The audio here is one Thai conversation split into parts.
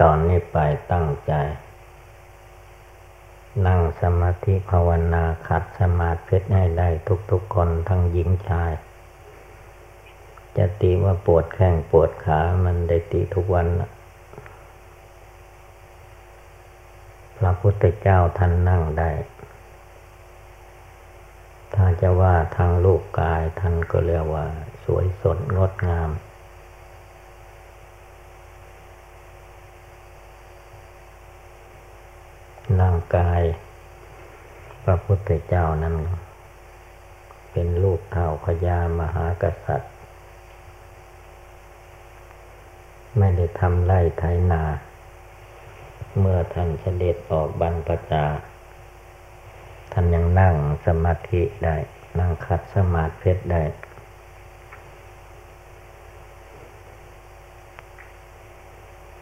ตอนนี้ไปตั้งใจ นั่งสมาธิภาวนาขัดสมาธิให้ได้ทุกๆคนทั้งหญิงชายจะตีว่าปวดแข้งปวดขามันได้ตีทุกวันนะพระพุทธเจ้าท่านนั่งได้ ถ้าจะว่าทางรูปกายท่านก็เรียกว่า สวยสดงดงาม ร่างกายพระพุทธเจ้านั้น เป็นลูกเท่าพญามหากษัตริย์ ไม่ได้ทำไร่ไถนา เมื่อท่านเสด็จออกบรรพชาท่านยังนั่งสมาธิได้ นั่งคัดสมาธิได้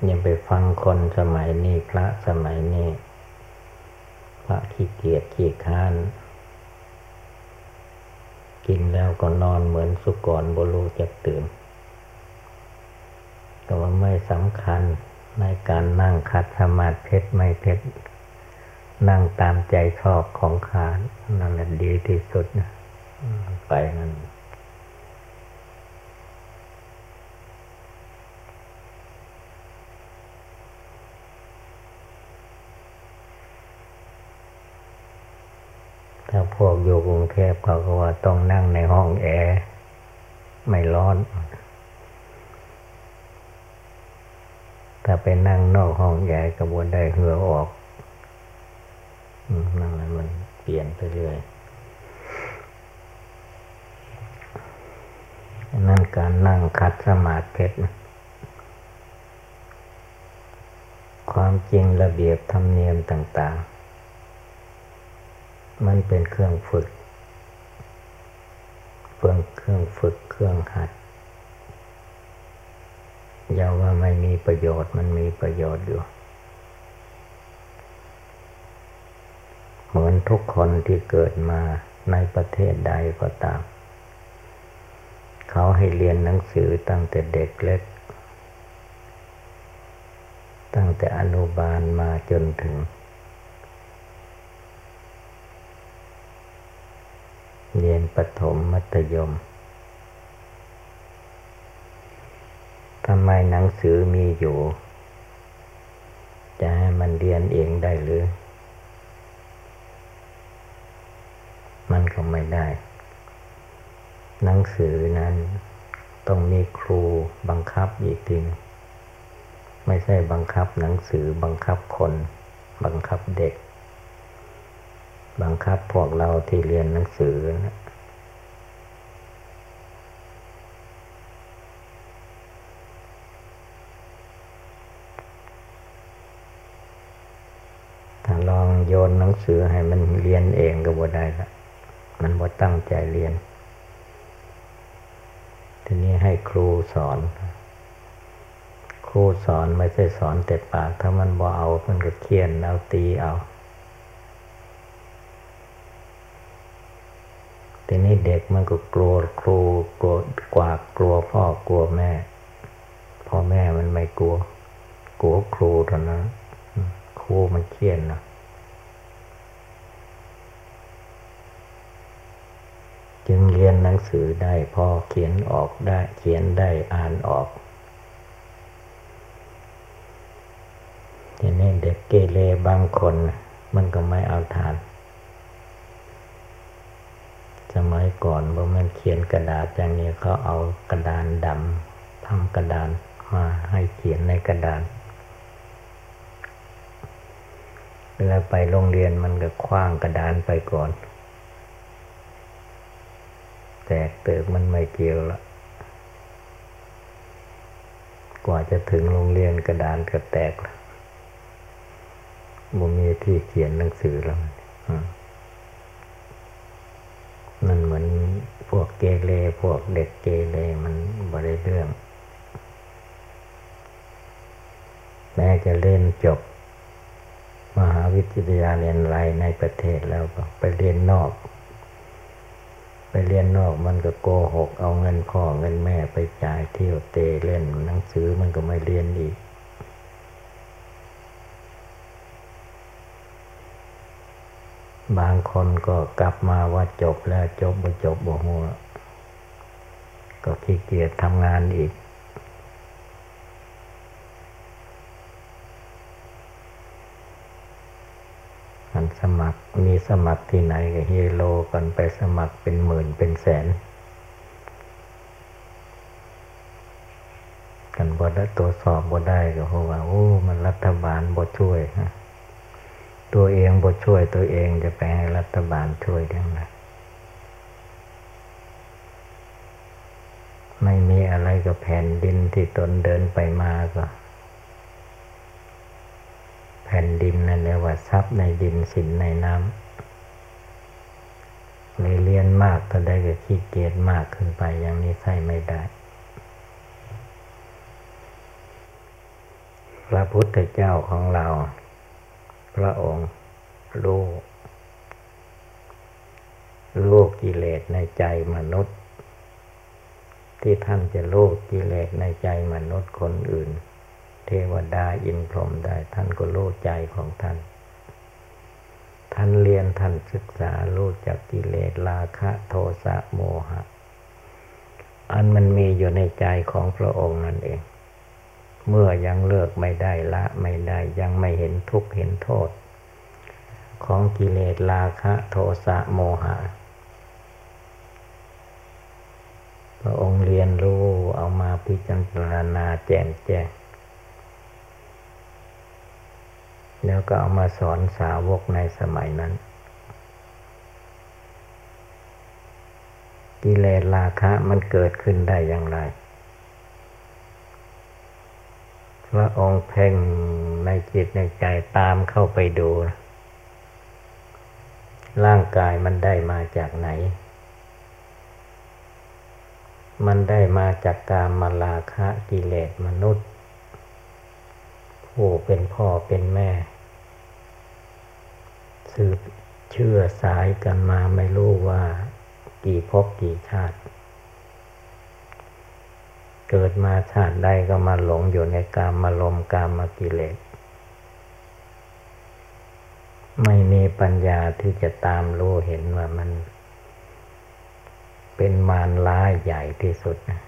ย่าไปฟังคนสมัยนี้พระสมัยนี้ พระขี้เกียจขี้ค้าน กินแล้วก็นอนเหมือนสุกรบรูจะตื่นก็ว่าไม่สำคัญในการนั่งคัดสมาธิเพชรไม่เพชรนั่งตามใจชอบของขานนั่นแหละดีที่สุดนะไปนั่น ถ้าพวกอยู่กรุงเทพเขาก็ว่าต้องนั่งในห้องแอร์ไม่ร้อน ถ้าไปนั่งนอกห้องแอร์กระบวนได้เหือออกนั่นแหละมันเปลี่ยนไปเรื่อยนั่นการนั่งคัดสมาธิความจริงระเบียบธรรมเนียมต่าง ๆ มันเป็นเครื่องฝึกเครื่องเครื่องฝึกเครื่องหัดอย่าว่าไม่มีประโยชน์มันมีประโยชน์อยู่ เหมือนทุกคนที่เกิดมาในประเทศใดก็ตาม เขาให้เรียนหนังสือตั้งแต่เด็กเล็ก ตั้งแต่อนุบาลมาจนถึง เรียนประถมมัธยมทำไมหนังสือมีอยู่ จะให้มันเรียนเองได้หรือ มันก็ไม่ได้ หนังสือนั้นต้องมีครูบังคับอีกทีไม่ใช่บังคับหนังสือบังคับคน บังคับเด็ก บังคับพวกเราที่เรียนหนังสือนะถ้าลองโยนหนังสือให้มันเรียนเองก็บ่ได้ละมันบ่ตั้งใจเรียน ทีนี้ให้ครูสอน ครูสอนไม่ใช่สอนแต่ปาก ถ้ามันบ่เอา มันก็เคียนเอาตีเอา ทีนี้เด็กมันก็กลัวครูกลัวกว่ากลัวพ่อกลัวแม่ พ่อแม่มันไม่กลัว กลัวครูเท่านั้นครูมันเขียนนะจึงเรียนหนังสือได้พ่อเขียนออกได้ เขียนได้อ่านออกทีนี้เด็กเกเรบางคน มันก็ไม่เอาทานสมัย ก่อนว่ามันเขียนกระดาษอย่างนี้เขาเอากระดานดำทำกระดานมาให้เขียนในกระดานเวลาไปโรงเรียนมันก็คว้างกระดานไปก่อน แตกเติกมันไม่เกี่ยวละกว่าจะถึงโรงเรียนกระดานก็แตกละบ่มีที่เขียนหนังสือแล้วมั วกเด็กเกเรมันบริเรื่อง แม้จะเล่นจบ มหาวิทยาลัยไรในประเทศแล้วก็ไปเรียนนอก ไปเรียนนอกมันก็โกหก เอาเงินพ่อเงินแม่ไปจ่ายเที่ยวเตะเล่นหนังสือมันก็ไม่เรียนอีกบางคนก็กลับมาว่าจบแล้วจบไม่จบบ่หัว ก็ขี้เกียจทำงานอีก มันสมัครมีสมัครที่ไหนก็เฮโลกันไปสมัครเป็นหมื่นเป็นแสน กันบได้ตัวสอบบ่ได้ก็เพราะว่าโอ้มันรัฐบาลบ่ช่วย ตัวเองบ่ช่วยตัวเองจะไปให้รัฐบาลช่วยได้ไหมไม่มีอะไรกับ แผ่นดินที่ตนเดินไปมาก็ แผ่นดินนั่นเรียกว่าทรัพย์ในดินสินในน้ำเลยเรียนมากก็ได้ก็ขี้เกียจมากขึ้นไปอย่างนี้ใช่ไม่ได้ พระพุทธเจ้าของเรา พระองค์รู้รู้กิเลสในใจมนุษย์ ที่ท่านจะรู้กิเลสในใจมนุษย์คนอื่น เทวดาอินพรหมได้ ท่านก็รู้ใจของท่าน ท่านเรียนท่านศึกษารู้จักกิเลสราคะโทสะโมหะ อันมันมีอยู่ในใจของพระองค์นั่นเอง เมื่อยังเลิกไม่ได้ละไม่ได้ยังไม่เห็นทุกข์เห็นโทษ ของกิเลสราคะโทสะโมหะ พระองค์เรียนรู้เอามาพิจารณาแจ่มแจ้ง แล้วก็เอามาสอนสาวกในสมัยนั้น กิเลสราคะมันเกิดขึ้นได้อย่างไร พระองค์เพ่งในจิตในใจตามเข้าไปดู ร่างกายมันได้มาจากไหน มันได้มาจากกามมาลาคะกิเลสมนุษย์ ผู้เป็นพ่อเป็นแม่ สืบเชื่อสายกันมาไม่รู้ว่า กี่ภพกี่ชาติ เกิดมาชาติใดก็มาหลงอยู่ในกามมาลมกามมากิเลส ไม่มีปัญญาที่จะตามรู้เห็นว่ามัน เป็นมารร้ายใหญ่ที่สุดนะ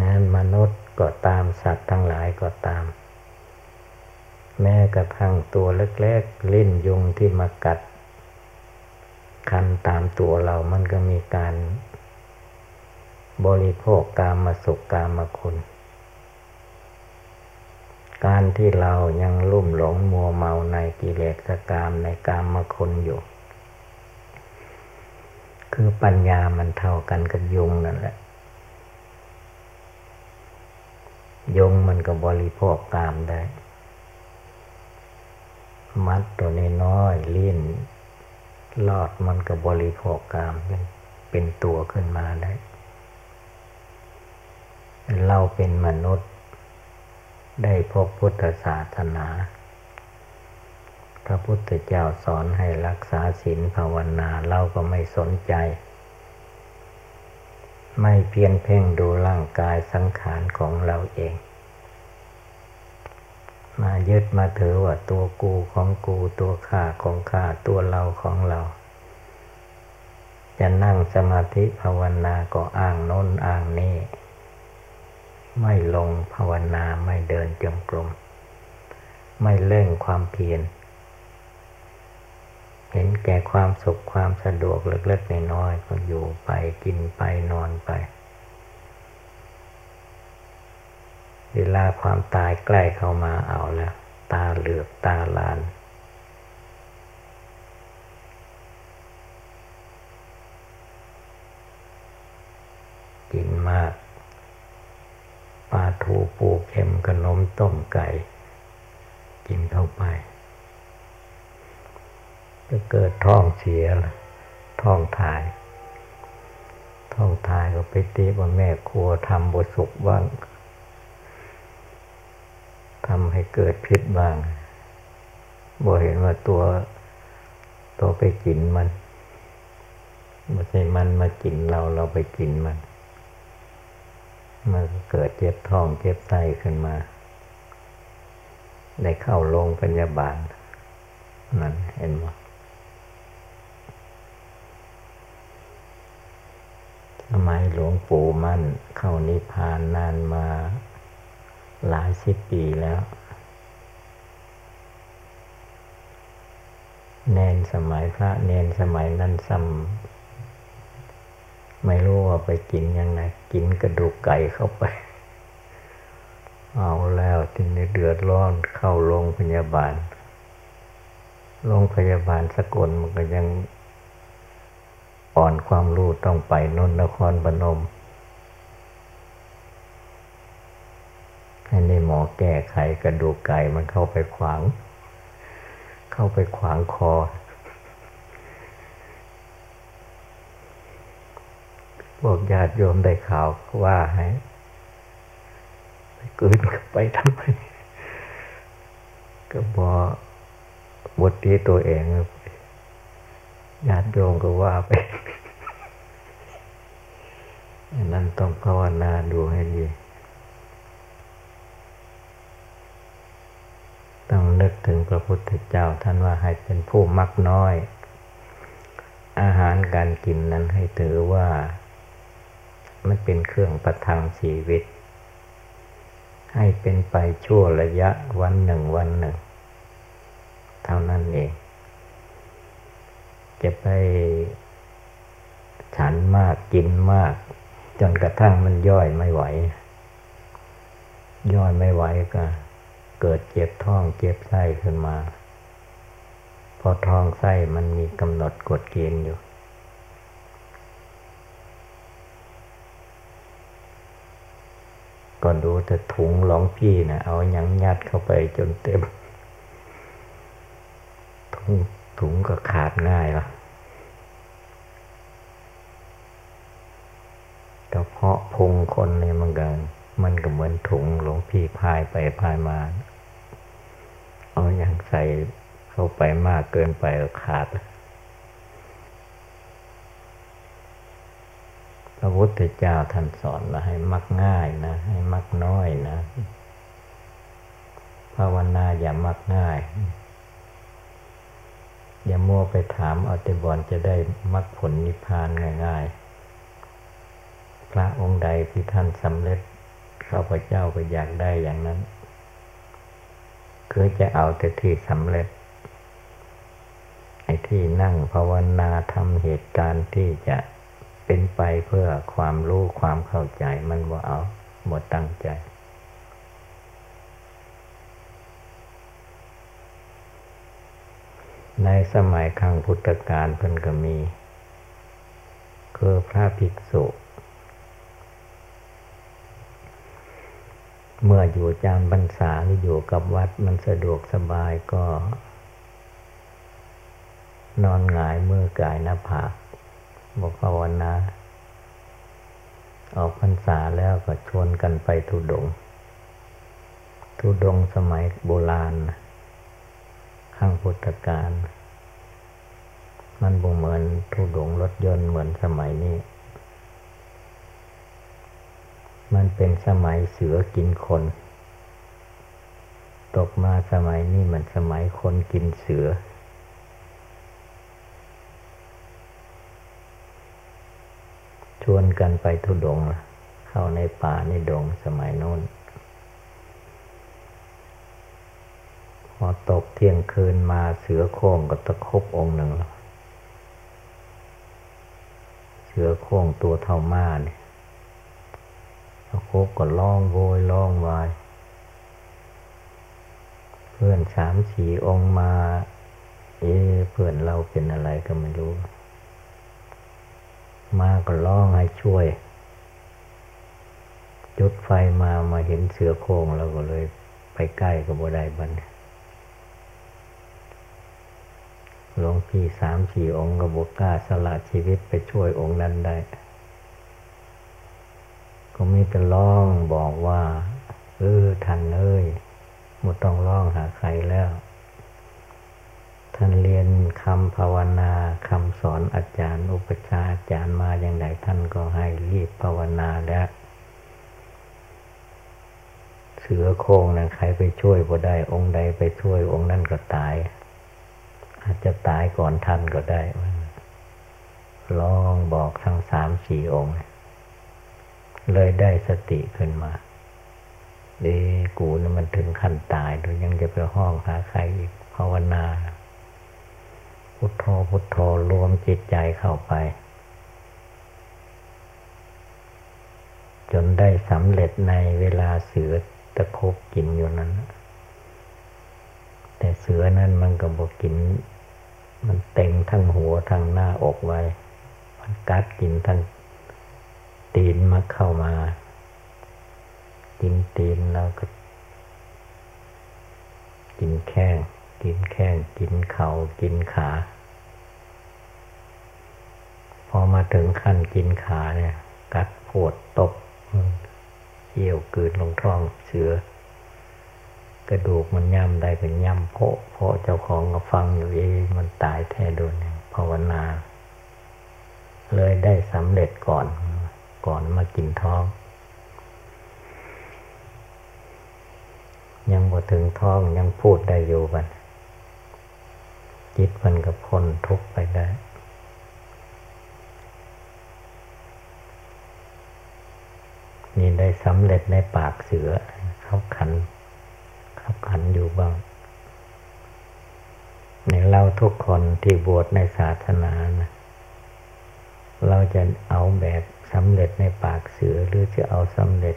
นั้นมนุษย์ก็ตามสัตว์ทั้งหลายก็ตาม แม้กระทั่งตัวเล็กๆลิ้นยุงที่มากัด คันตามตัวเรามันก็มีการ บริโภคกามมาสุขกามมาคุณ การที่เรายังลุ่มหลงมัวเมาในกิเลสกามในกามมาคุณอยู่ คือปัญญามันเท่ากันกับยุงนั่นแหละ ยุงมันก็บริโภคกามได้ มัดตัวน้อยลิ้นลอดมันก็บริโภคกามเป็นตัวขึ้นมาได้ เราเป็นมนุษย์ ได้พบพุทธศาสนา พระพุทธเจ้าสอนให้รักษาศีลภาวนาเราก็ไม่สนใจ ไม่เพียนเพ่งดูร่างกายสังขารของเราเอง มายึดมาถือว่าตัวกูของกูตัวข้าของข้าตัวเราของเรา จะนั่งสมาธิภาวนาก็อ้างโน้นอ้างนี่ ไม่ลงภาวนาไม่เดินจมกรม ไม่เล่งความเพียรเห็นแก่ความสุขความสะดวกเล็กๆน้อยๆก็อยู่ไปกินไปนอนไป เวลาความตายใกล้เข้ามาเอาแล้ว ตาเหลือกตาลานกินมาก ปลาทูปูเค็มขนมต้มไก่ กินเข้าไปจะเกิดท้องเสียท้องถ่าย ท้องถ่ายก็ไปตีว่าแม่ครัวทำบสุกบ้างทำให้เกิดพิษบ้างบ่เห็นว่าตัวตัวไปกินมันไม่ใช่มันมากินเราเราไปกินมัน มันเกิดเจ็บท้องเจ็บไตขึ้นมา ได้เข้าโรงพยาบาล นั่นเห็นไหมสมัยหลวงปู่มั่น เข้านิพพานนานมาหลายสิบปีแล้ว เนนสมัยพระเนนสมัยนั้นซ้ำ ไม่รู้ว่าไปกินยังไงกินกระดูกไก่เข้าไป เอาแล้วทีนี้เดือดร้อนเข้าโรงพยาบาลโรงพยาบาลสกลมันก็ยังอ่อนความรู้ต้องไปนนนครพนมให้ในหมอแก้ไขกระดูกไก่มันเข้าไปขวาง เข้าไปขวางคอ พวกญาติโยมได้ข่าวว่าให้ไปกืนไปทำไมก็บอบทที่ตัวเองญาติโยมก็ว่าไปนั่นต้องภาวนาดูให้ดี ต้องนึกถึงพระพุทธเจ้าท่านว่าให้เป็นผู้มักน้อย อาหารการกินนั้นให้ถือว่า มันเป็นเครื่องประทังชีวิต ให้เป็นไปชั่วระยะวันหนึ่งวันหนึ่ง เท่านั้นเอง จะไปฉันมากกินมาก จนกระทั่งมันย่อยไม่ไหว ย่อยไม่ไหวก็ เกิดเจ็บท้องเจ็บไส้ขึ้นมา พอท้องไส้มันมีกำหนดกฎเกณฑ์อยู่ ก็ดูแต่ถุงหลองพี่นะเอาอยังยัดเข้าไปจนเต็ม ถุงถุงก็ขาดง่ายละกระเพาะพุงคนเนี่ยมันก็มันก็เหมือนถุงหลวงพี่พายไปพายมา เอาอย่างใส่เข้าไปมากเกินไปก็ขาด ระพุทธเจ้าท่านสอนว่าให้มักง่ายนะ ให้มักน้อยนะ ภาวนาอย่ามักง่าย อย่ามัวไปถามเอาแต่บอนจะได้มรรคผลนิพพานง่าย ๆ พระองค์ใดที่ท่านสำเร็จข้าพเจ้าก็อยากได้อย่างนั้นคือจะเอาแต่ที่สำเร็จไอ้ที่นั่งภาวนาทำเหตุการณ์ที่จะ เป็นไปเพื่อความรู้ความเข้าใจมันว่าเอาหมดตั้งใจ ในสมัยครั้งพุทธกาลเพิ่นก็มี คือพระภิกษุ เมื่ออยู่จำพรรษาหรืออยู่กับวัดมันสะดวกสบายก็ นอนหงายมือกายหน้าผาก บอกภาวนา ออกพรรษาแล้วก็ชวนกันไปทุดง ทุดงสมัยโบราณข้างพุทธกาลมันบ่เหมือนทุดงรถยนต์เหมือนสมัยนี้ มันเป็นสมัยเสือกินคน ตกมาสมัยนี้มันสมัยคนกินเสือ ชวนกันไปทุดงเข้าในป่าในดงสมัยโน้น พอตกเที่ยงคืนมาเสือโค้งก็ตะคบองค์หนึ่งเสือโค้งตัวเท่าม้าเนี่ยตะคบก็ร้องโวยร้องวาย เพื่อนสามสี่องค์มา เอ๊เพื่อนเราเป็นอะไรก็ไม่รู้ มาก็ร้องให้ช่วย จุดไฟมามาเห็นเสือโค้งแล้วก็เลยไปใกล้กับบัวไดบันหลวงพี่สามสี่องค์ก็บกกล้าสละชีวิตไปช่วยองค์นั้นได้ ก็มีแต่ร้องบอกว่า เออท่านเอ้ยหมดต้องร้องหาใครแล้ว ท่านเรียนคำภาวนาคำสอนอาจารย์ อุปชาอาจารย์มาอย่างไรท่านก็ให้รีบภาวนาแล้วเสือโคงนะใครไปช่วยบ่ได้ องค์ใดไปช่วย องค์นั่นก็ตาย อาจจะตายก่อนท่านก็ได้ลองบอกทั้งสามสี่องค์ เลยได้สติขึ้นมาเดกูนะมันถึงขั้นตายโดยยังจะไปห้องหาใครอีกภาวนา พุทโธพุทโธรวมจิตใจเข้าไป จนได้สำเร็จในเวลาเสือตะคบกินอยู่นั้น แต่เสือนั้นมันก็บอกกิน มันเต็งทั้งหัวทั้งหน้าอกไว้ มันกัดกินทั้งตีนมาเข้ามา กินตีนแล้วก็กินแข้ง กินแข้งกินเขา่ากินขา พอมาถึงขั้นกินขาเนี่ย กัดปวดตบเกี่ยวกืดลงท้องเสือกระดูกมันย่ำได้เป็นย่ำเพาะเพาะเจ้าของก็ฟังอยู่เองมันตายแท้โดนภาวนา เลยได้สำเร็จก่อน ก่อนมากินท้อง ยังบ่ถึงท้องยังพูดได้อยู่บัน จิตมันก็พ้นทุกข์ไปได้นี่ได้สำเร็จในปากเสือเขาขันเขาขันอยู่บ้างในเราทุกคนที่บวชในศาสนานะเราจะเอาแบบสำเร็จในปากเสือหรือจะเอาสำเร็จ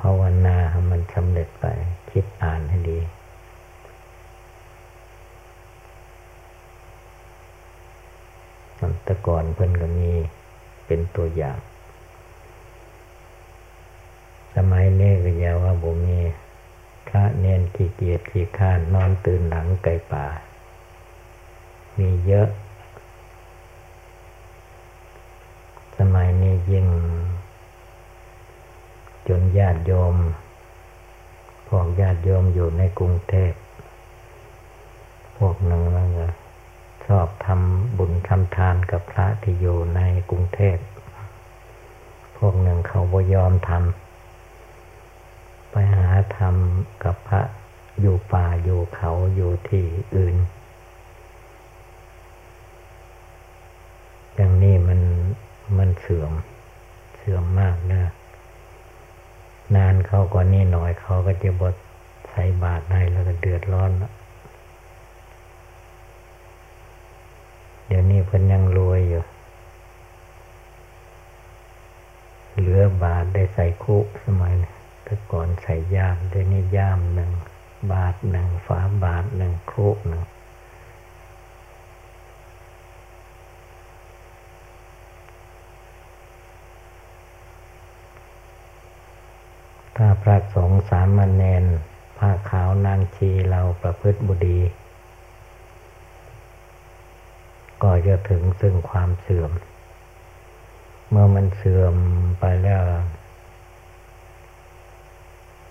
ภาวนาให้มันสำเร็จไป คิดอ่านให้ดีแต่ก่อนเพิ่นก็มีเป็นตัวอย่าง สมัยนี้ก็ยาว่าบ่มีพระเนน ขี้ข้านนอนตื่นหลังไก่ป่า มีเยอะ สมัยนี้ยิ่ง จนญาติโยมพวกญาติโยมอยู่ในกรุงเทพ พวกหนึ่งแล้วก็ชอบทำบุญทำทานกับพระที่อยู่ในกรุงเทพ พวกหนึ่งเขาบ่ยอมทำไปหาทำกับพระ อยู่ป่าอยู่เขาอยู่ที่อื่น อย่างนี้มันมันเสื่อมเสื่อมมากนะนานเขากว่านี้หน่อยเขาก็จะบดใส่บาตรให้แล้วก็เดือดร้อนแล้วเดี๋ยวนี้เพิ่นยังรวยอยู่ เหลือบาทได้ใส่คุสมัยแต่ก่อนใส่ย่ามเดี๋ยวนี้ย่ามหนึ่ง บาทหนึ่งฝาบาทหนึ่งครุหนึ่งถ้าพระสงฆ์สามเณรผ้าขาวนางชีเราประพฤติบุดี ก็จะถึงซึ่งความเสื่อม เมื่อมันเสื่อมไปแล้ว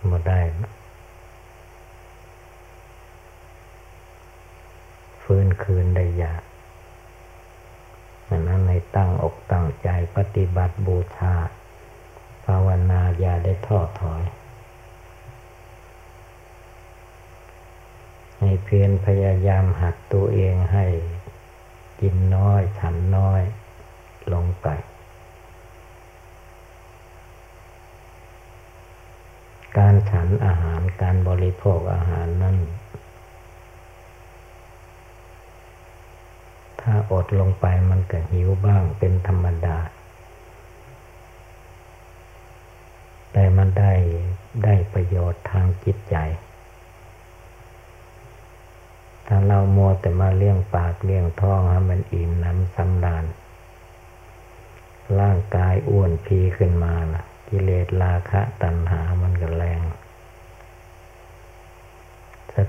หมดได้ ฟื้นคืนได้ยากดังนั้นในตั้งอกตั้งใจปฏิบัติบูชา ภาวนาอย่าได้ท้อถอย ให้เพียรพยายามหัดตัวเองให้กินน้อยฉันน้อยลงไป การฉันอาหารการบริโภคอาหารนั้น ถ้าอดลงไปมันก็หิวบ้างเป็นธรรมดา แต่มันได้ได้ประโยชน์ทางจิตใจ ถ้าเราโมแต่มาเลี้ยงปากเลี้ยงท้องให้มันอิ่มน้ำสำราญร่างกายอ้วนพีขึ้นมานะกิเลสราคะตัณหามันก็แร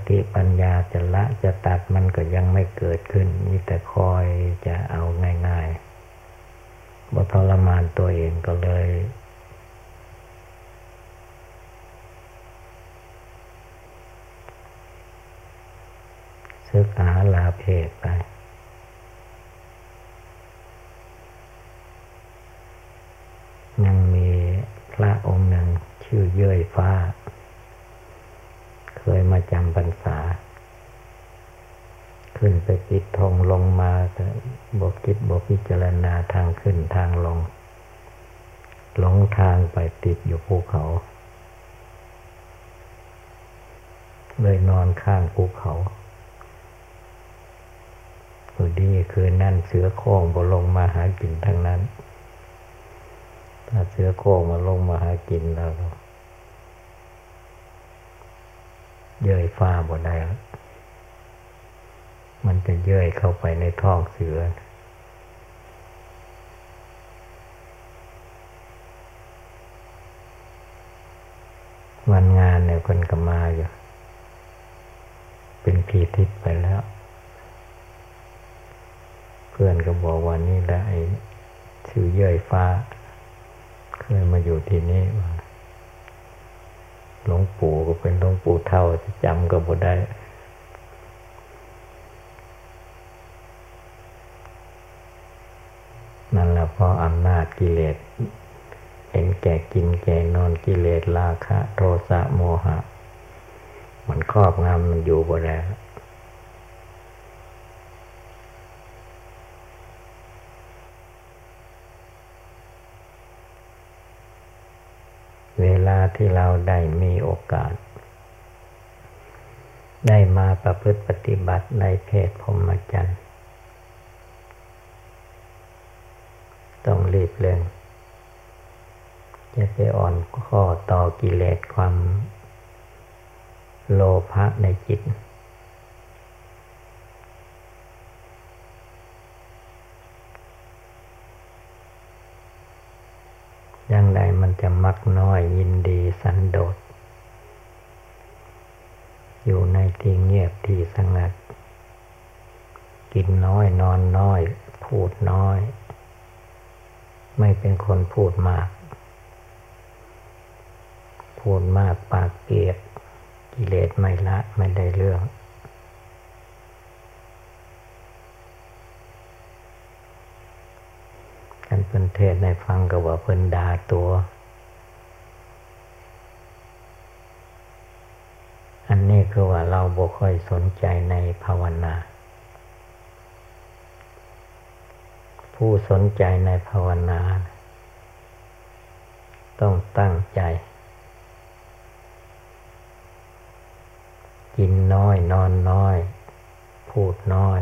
ติปัญญาจะละจะตัดมันก็ยังไม่เกิดขึ้น มีแต่คอยจะเอาง่ายๆบทรมานตัวเองก็เลย ศึกษาลาเพศไปยังมีพระองค์หนึ่งชื่อเย้ยฟ้า เคยมาจำพรรษา ขึ้นไปปิดธงลงมาบกคิดบกพิจารณาทางขึ้นทางลง หลงทางไปติดอยู่ภูเขา เลยนอนข้างภูเขาพอดีคือนั่นเสือโค้งบลงมาหากินทั้งนั้น ถ้าเสือโค้งมาลงมาหากินแล้ว เย้ยฟ้าบ่ได้ มันจะเย้ยเข้าไปในท้องเสือ วันงานเนี่ยคนก็มาอยู่ เป็นพีทิศไปแล้ว เพื่อนก็บอกว่านี่แหละไอ้ชื่อเย่ยฟ้า เคยมาอยู่ที่นี่ว่า หลวงปู่ก็เป็นหลวงปู่เท่าจะจำก็บ่ได้นั่นแหละเพราะอำนาจกิเลสเห็นแก่กินแก่นอนกิเลสราคะ โทสะโมหะ มันครอบงำมันอยู่บ่แล้ว เวลา ที่เราได้มีโอกาส ได้มาประพฤติปฏิบัติในเพศพรหมจรรย์ต้องรีบเร่งจะไปอ่อนข้อต่อกิเลสความโลภะในจิต อย่างใด จะมักน้อยยินดีสันโดษ อยู่ในที่เงียบที่สงัด กินน้อยนอนน้อย พูดน้อย ไม่เป็นคนพูดมาก พูดมากปากเปียก กิเลสไม่ละไม่ได้เรื่องกันเป็นเทศในฟังก็ว่าเพิ่นดาตัว อันนี้ คือว่าเราบ่ค่อยสนใจในภาวนา ผู้สนใจในภาวนา ต้องตั้งใจ กินน้อยนอนน้อย พูดน้อย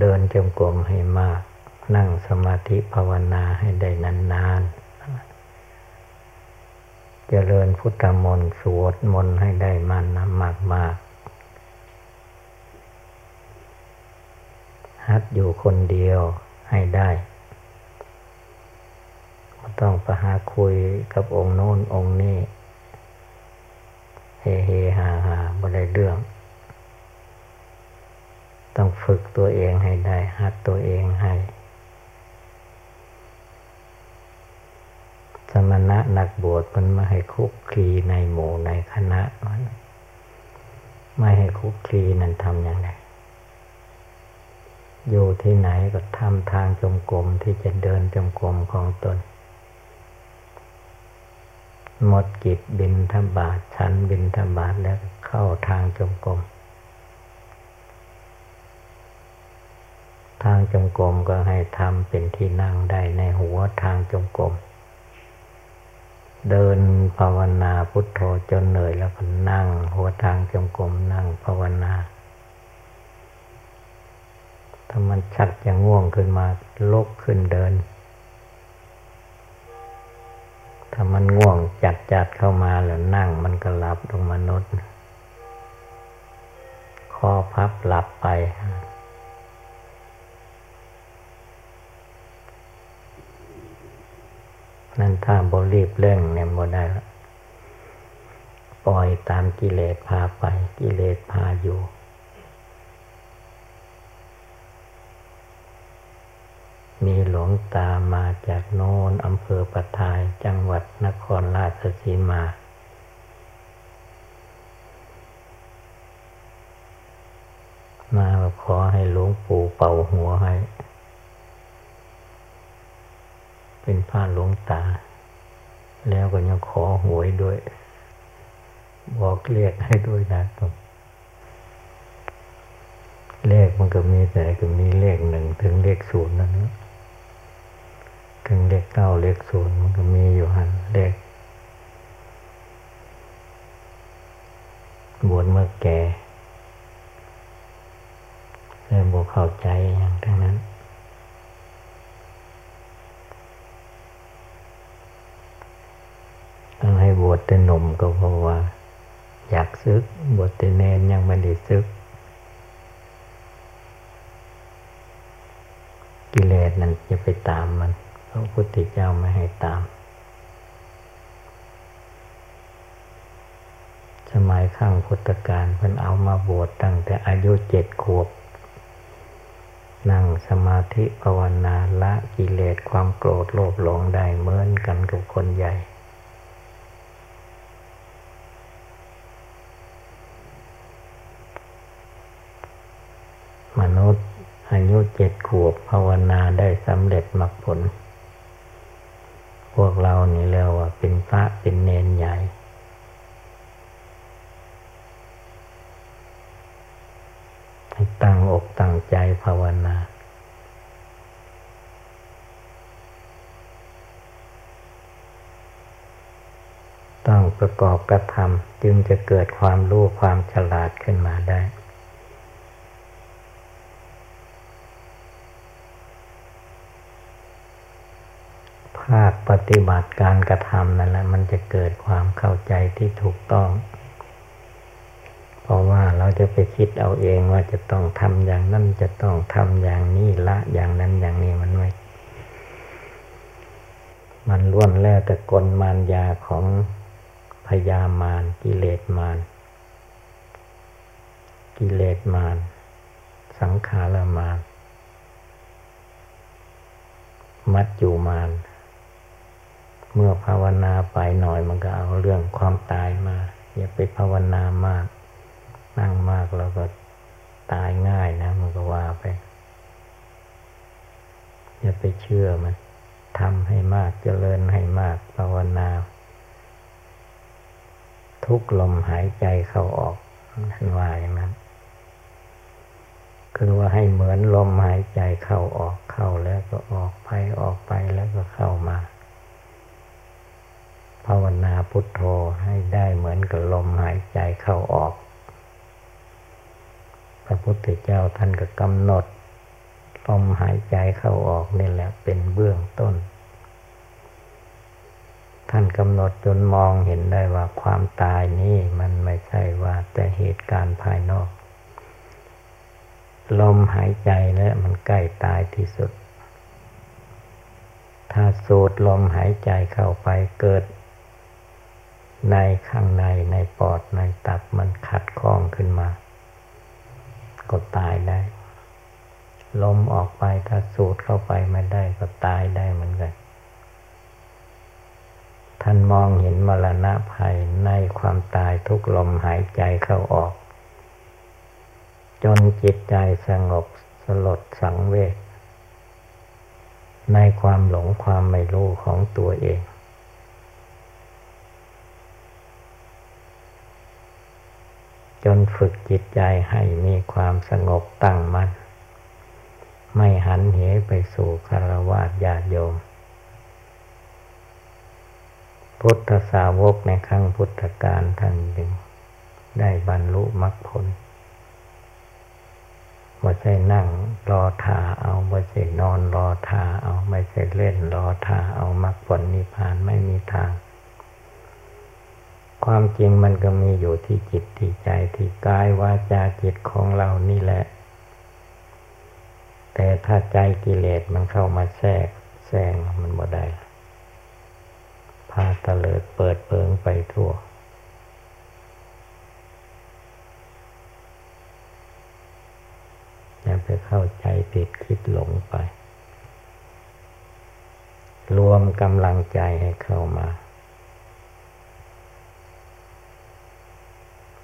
เดินจงกรมให้มาก นั่งสมาธิภาวนาให้ได้นานๆ เจริญพุทธมนต์สวดมนต์ให้ได้มันนะมากมากฮัดอยู่คนเดียวให้ได้ต้องไปหาคุยกับองค์โน้นองค์นี้เฮเฮฮาฮาบ่ได้เรื่อง ต้องฝึกตัวเองให้ได้หัดตัวเองให้ สมณะนักบวชมันไม่ให้คุกคีในหมู่ในคณะมันไม่ให้คุกคีนั่นทำอย่างไรอยู่ที่ไหนก็ทำทางจมกรมที่จะเดินจมกรมของตน หมดกิจบินทบาทฉันบินทบาทแล้วเข้าทางจงกรมทางจงกรมก็ให้ทำเป็นที่นั่งได้ในหัวทางจงกรม เดินภาวนาพุทโธจนเหนื่อยแล้วก็นั่ง หัวทางจงกรมนั่งภาวนาถ้ามันชักจะง่วงขึ้นมาลุกขึ้นเดิน ถ้ามันง่วงจัดจัดเข้ามาแล้วนั่งมันก็หลับลงมนุษย์คอพับหลับไป นั่นถ้าบรีบเร่งเนี่ยบ่ได้ละปล่อยตามกิเลสพาไป กิเลสพาอยู่ มีหลวงตามาจากโน้นอำเภอปะทายจังหวัดนครราชสีมา มาขอให้หลวงปู่เป่าหัวให้ เป็นพระหลวงตา แล้วก็ยังขอหวยด้วย บอกเรียกให้ด้วยนะครับเลขมันก็มีแต่ก็มีเลขหนึ่งถึงเลขศูนย์นั่นนะถึงเลขเก้าเลขศูนย์มันก็มีอยู่หันเลขบวชเมื่อแก่แต่บวเข้าใจอย่างทั้งนั้นต้องให้บวช แต่หนุ่มก็เพราะว่า อยากซึก บวชแต่แนนยังไม่ได้ซึก กิเลสนั้นจะไปตามมันพระพุทธเจ้าไม่ให้ตาม สมัยข้างพุทธกาลเพิ่นเอามาบวชตั้งแต่อายุเจ็ดขวบ นั่งสมาธิภาวนาละกิเลสความโกรธโลภหลงได้เหมือนกันกับคนใหญ่ มนุษย์อายุเจ็ดขวบภาวนาได้ สำเร็จมรรคผล พวกเรานี่เรียกว่าเป็นพระเป็นเนนใหญ่ ตั้งอกตั้งใจภาวนาต้องประกอบกระทำจึงจะเกิดความรู้ความฉลาดขึ้นมาได้ภาคป ฏิบัติการกระทำนั่นแหละมันจะเกิดความเข้าใจที่ถูกต้อง เพราะว่าเราจะไปคิดเอาเองว่าจะต้องทำอย่างนั้นจะต้องทำอย่างนี้ละอย่างนั้นอย่างนี้มันไม่ มันล้วนแล้วแต่กลมารยาของพยามารกิเลสมารกิเลสมารสังขารมารมัจจุมาร เมื่อภาวนาไปหน่อยมันก็เอาเรื่องความตายมา อย่าไปภาวนามาก นั่งมากแล้วก็ตายง่ายนะ มันก็ว่าไป อย่าไปเชื่อมันทำให้มากเจริญให้มากภาวนา ทุกลมหายใจเข้าออกท่านว่าอย่างนั้นคือว่าให้เหมือนลมหายใจเข้าออกเข้าแล้วก็ออกไปออกไปแล้วก็เข้ามา ภาวนาพุทโธให้ได้เหมือนกับลมหายใจเข้าออก พระพุทธเจ้าท่านก็กำหนดลมหายใจเข้าออกนี่แหละเป็นเบื้องต้น ท่านกำหนดจนมองเห็นได้ว่าความตายนี่มันไม่ใช่ว่าแต่เหตุการณ์ภายนอก ลมหายใจแล้วมันใกล้ตายที่สุด ถ้าสูดลมหายใจเข้าไปเกิด ในข้างในในปอดในตับมันขัดข้องขึ้นมา ก็ตายได้ ลมออกไปถ้าสูดเข้าไปไม่ได้ก็ตายได้เหมือนกัน ท่านมองเห็นมรณะภัยในความตายทุกลมหายใจเข้าออก จนจิตใจสงบสลดสังเวชในความหลงความไม่รู้ของตัวเอง จนฝึกจิตใจให้มีความสงบตั้งมัน่น ไม่หันเหไปสู่คารวะญาติโยม พุทธสาวกในครั้งพุทธกาลท่านจึงได้บรรลุมรรคผลไม่ใช่นั่งรอทาเอาไม่ใช่นอนรอทาเอาไม่ใช่เล่นรอทาเอามรรคผลนิพพานไม่มีทาง ความจริงมันก็มีอยู่ที่จิตที่ใจที่กายวาจาจิตของเรานี่แหละ แต่ถ้าใจกิเลสมันเข้ามาแทรกแซงมันบ่ได้พาตะเลิดเปิดเปิงไปทั่ว อย่าไปเข้าใจผิดคิดหลงไป รวมกำลังใจให้เข้ามา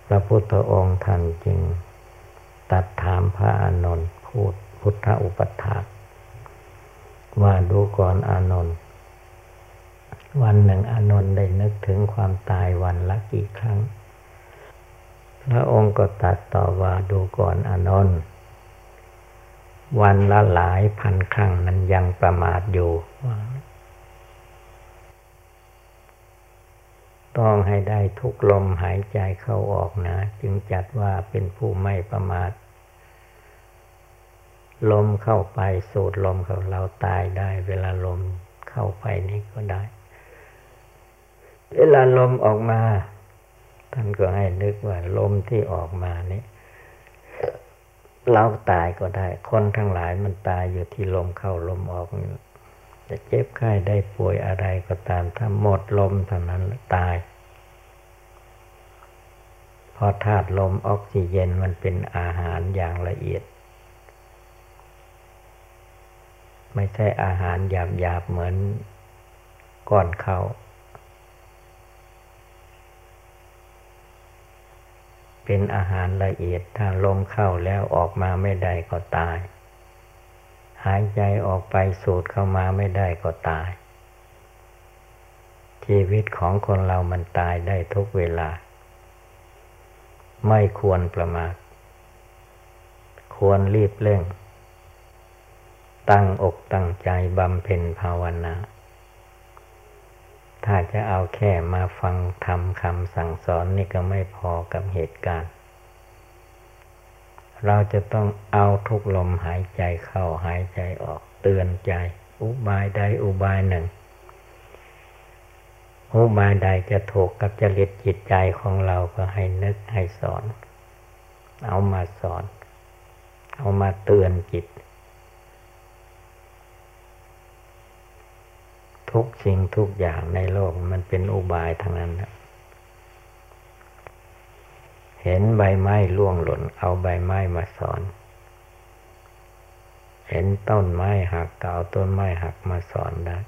พระพุทธองค์ท่านจึงตัดถามพระอานนท์พูดพุทธอุปถากว่าดูก่อนอานนท์วันหนึ่งอานนท์ได้นึกถึงความตายวันละกี่ครั้ง พระองค์ก็ตัดต่อว่าดูก่อนอานนท์วันละหลายพันครั้งนั้นยังประมาทอยู่ ต้องให้ได้ทุกลมหายใจเข้าออกนะ จึงจัดว่าเป็นผู้ไม่ประมาท ลมเข้าไปสูดลมเขาเราตายได้ เวลาลมเข้าไปนี่ก็ได้ เวลาลมออกมา ท่านก็ให้นึกว่าลมที่ออกมานี่เราตายก็ได้ คนทั้งหลายมันตายอยู่ที่ลมเข้าลมออกนี่ จะเจ็บไข้ได้ป่วยอะไรก็ตามถ้าหมดลมเท่านั้นตายพราะธาตุลมออกซิเจนมันเป็นอาหารอย่างละเอียด ไม่ใช่อาหารหยาบๆเหมือนก้อนเขาเป็นอาหารละเอียดถ้าลมเข้าแล้วออกมาไม่ได้ก็ตาย หายใจออกไปสูดเข้ามาไม่ได้ก็ตาย ชีวิตของคนเรามันตายได้ทุกเวลา ไม่ควรประมาทควรรีบเร่ง ตั้งอกตั้งใจบำเพ็ญภาวนา ถ้าจะเอาแค่มาฟังทำคำสั่งสอนนี่ก็ไม่พอกับเหตุการณ์ เราจะต้องเอาทุกลมหายใจเข้าหายใจออกเตือนใจ อุบายใดอุบายหนึ่ง อุบายใดจะถูกกับจริตจิตใจของเราก็ให้นึกให้สอน เอามาสอน เอามาเตือนจิต ทุกสิ่งทุกอย่างในโลกมันเป็นอุบายทางนั้นนะ เห็นใบไม้ล่วงหล่น เอาใบไม้มาสอน เห็นต้นไม้หักเก่าต้นไม้หักมาสอนได้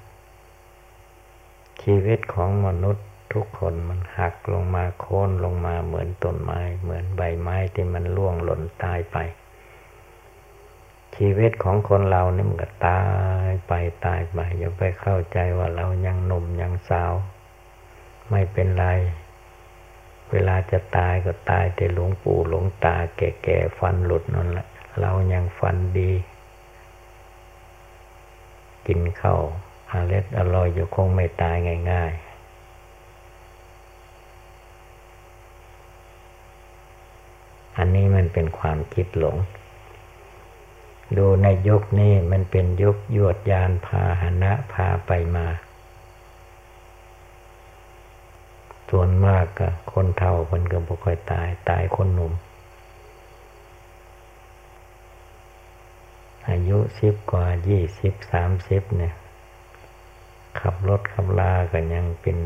ชีวิตของมนุษย์ทุกคนมันหักลงมาโค่นลงมาเหมือนต้นไม้ เหมือนใบไม้ที่มันล่วงหล่นตายไป ชีวิตของคนเราเนี่ยมันก็ตายไปตายไปอย่าไปเข้าใจว่าเรายังหนุ่มยังสาว ไม่เป็นไร เวลาจะตายก็ตายแต่หลวงปู่หลวงตา แก่ๆฟันหลุดนั่นแหละเรายังฟันดี กินข้าวอาเล็ดอร่อยอยู่คงไม่ตายง่ายๆ อันนี้มันเป็นความคิดหลง ดูในยุคนี้มันเป็นยุคยวดยานพาหนะพาไปมา ส่วนมากก็คนเฒ่าคนก็บ่ค่อยตาย ตายคนหนุ่ม อายุสิบกว่ายี่สิบสามสิบเนี่ย ขับรถขับลากันยังเป็น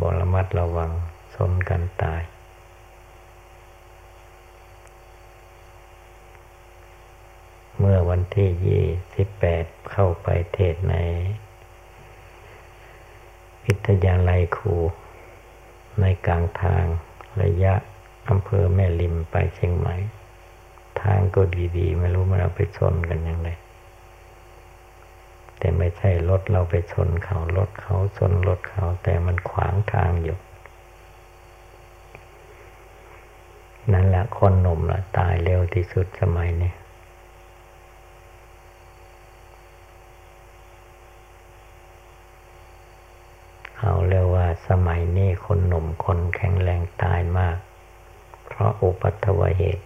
บรมัดระวังชนกันตาย เมื่อวันที่ยี่สิบแปดเข้าไปเทศในวิทยาลัยครู ในกลางทางระยะอำเภอแม่ริมไปเชียงใหม่ ทางก็ดีๆ ไม่รู้มันเอาไปชนกันยังไงแต่ไม่ใช่รถเราไปชนเขารถเขาชนรถเขา แต่มันขวางทางอยู่ นั่นแหละคนหนุ่มละตายเร็วที่สุดสมัยนี้เขาเรียกว่าสมัย คนหนุ่มคนแข็งแรงตายมาก เพราะอุปัตวเหตุ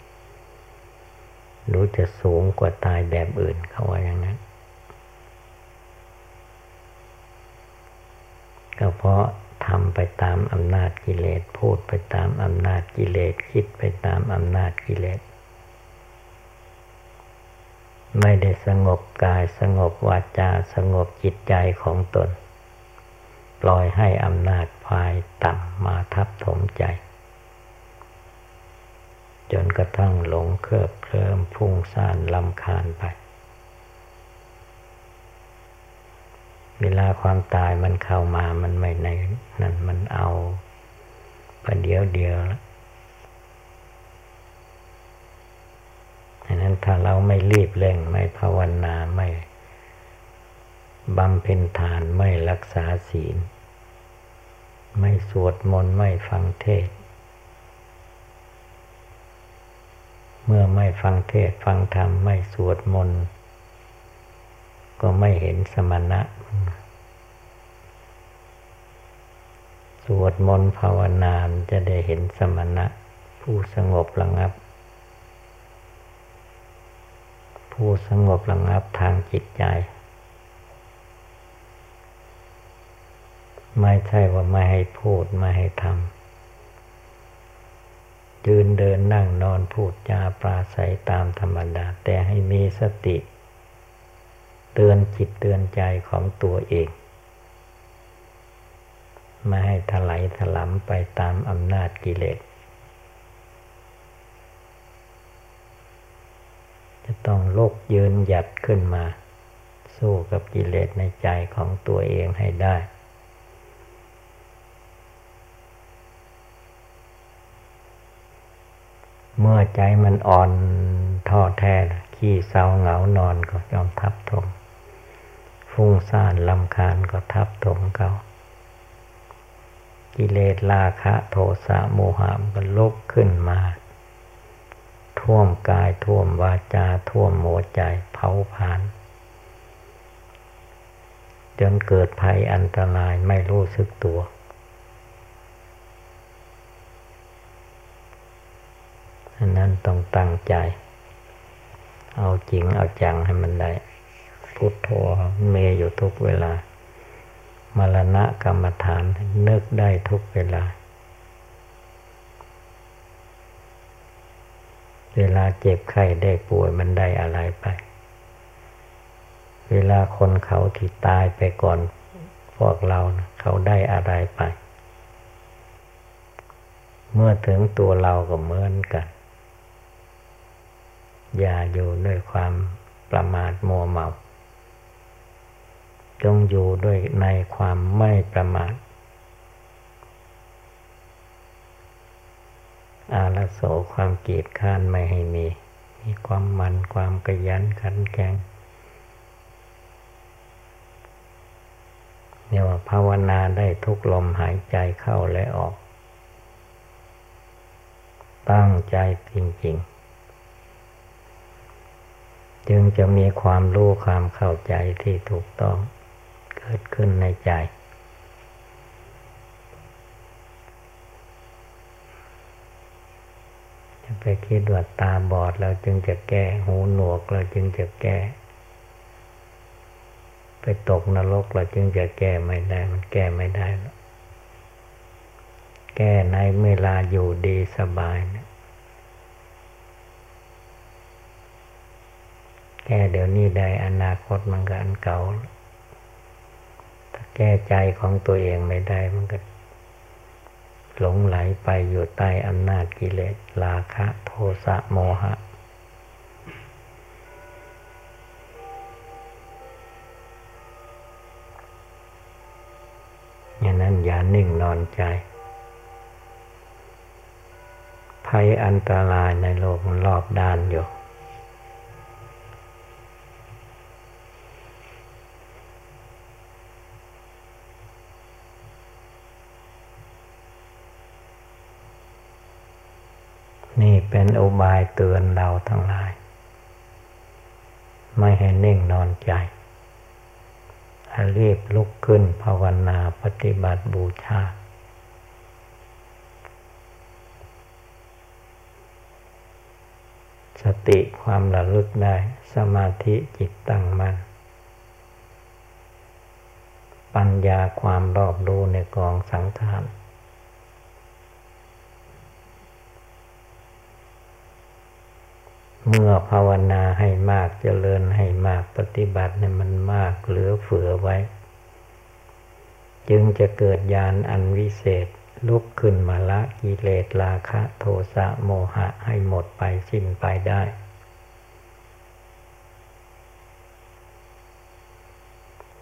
รู้จะสูงกว่าตายแบบอื่นเขาว่าอย่างนั้น ก็เพราะทำไปตามอำนาจกิเลส พูดไปตามอำนาจกิเลส คิดไปตามอำนาจกิเลส ไม่ได้สงบกายสงบวาจาสงบจิตใจของตน ปล่อยให้อำนาจภายต่ำมาทับถมใจ จนกระทั่งหลงเครือบเคลิ้มพุ่งซ่านลำคาญไป เวลาความตายมันเข้ามามันไม่ในนั่นมันเอาประเดียวเดียวแล้วดังนั้นถ้าเราไม่รีบเร่งไม่ภาวนาไม่บำเพ็ญทานไม่รักษาศีล สวดมนต์ไม่ฟังเทศ เมื่อไม่ฟังเทศฟังธรรมไม่สวดมนต์ก็ไม่เห็นสมณะ สวดมนต์ภาวนามจะได้เห็นสมณะ ผู้สงบระงับ ผู้สงบระงับทางจิตใจ ไม่ใช่ว่าไม่ให้พูดไม่ให้ทำยืนเดินนั่งนอนพูดจาปราศัยตามธรรมดา แต่ให้มีสติ เตือนจิตเตือนใจของตัวเองไม่ให้ถลายถลำไปตามอำนาจกิเลสจะต้องลกยืนหยัดขึ้นมา สู้กับกิเลสในใจของตัวเองให้ได้ เมื่อใจมันอ่อนท้อแท้ขี้เศร้าเหงานอนก็ยอมทับถมฟุ้งซ่านลำคาญก็ทับถมเขากิเลสราคะโทสะโมหะมันลุกขึ้นมา ท่วมกายท่วมวาจาท่วมหัวใจเผาผลาญจนเกิดภัยอันตรายไม่รู้สึกตัว อันนั้นต้องตั้งใจ เอาจริงเอาจังให้มันได้ พุทโธเมอยู่ทุกเวลา มรณะกรรมฐานนึกได้ทุกเวลา เวลาเจ็บไข้ได้ป่วยมันได้อะไรไป เวลาคนเขาที่ตายไปก่อนพวกเราเขาได้อะไรไป เมื่อถึงตัวเราก็เหมือนกัน อย่าอยู่ด้วยความประมาทมัวเมา จงอยู่ด้วยในความไม่ประมาท อาลโสความเกียดข้านไม่ให้มี มีความมันความกระยันขันแข็งเนี่ยว่าภาวนาได้ทุกลมหายใจเข้าและออก ตั้งใจจริงๆ จึงจะมีความรู้ความเข้าใจที่ถูกต้องเกิดขึ้นในใจ จะไปคิดว่าตาบอดเราจึงจะแก้หูหนวกเราจึงจะแก้ ไปตกนรกเราจึงจะแก้ไม่ได้มันแก้ไม่ได้แล้วแก้ในเวลาอยู่ดีสบายนะ แก้เดี๋ยวนี้ได้อนาคตมันก็อันเก่า ถ้าแก้ใจของตัวเองไม่ได้มันก็หลงไหลไปอยู่ใต้อำนาจกิเลสราคะโทสะโมหะ อย่างนั้นอย่านิ่งนอนใจ ภัยอันตรายในโลกมันรอบด้านอยู่ นี่เป็นอุบายเตือนเราทั้งหลาย ไม่ให้นิ่งนอนใจรีบลุกขึ้นภาวนาปฏิบัติบูชา สติความระลึกได้ สมาธิจิตตั้งมัน่นปัญญาความรอบรู้ในกองสังขาร เมื่อภาวนาให้มากเจริญให้มากปฏิบัติเนี่ยมันมากเหลือเฟือไว้ จึงจะเกิดญาณอันวิเศษ ลุกขึ้นมาละกิเลสราคะโทสะโมหะให้หมดไปสิ้นไปได้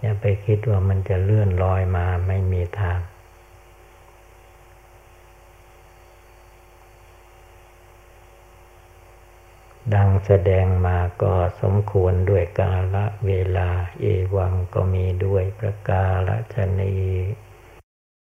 อย่าไปคิดว่ามันจะเลื่อนลอยมาไม่มีทาง ดังแสดงมาก็สมควรด้วยกาลเวลาเอวังก็มีด้วยประกาศชนี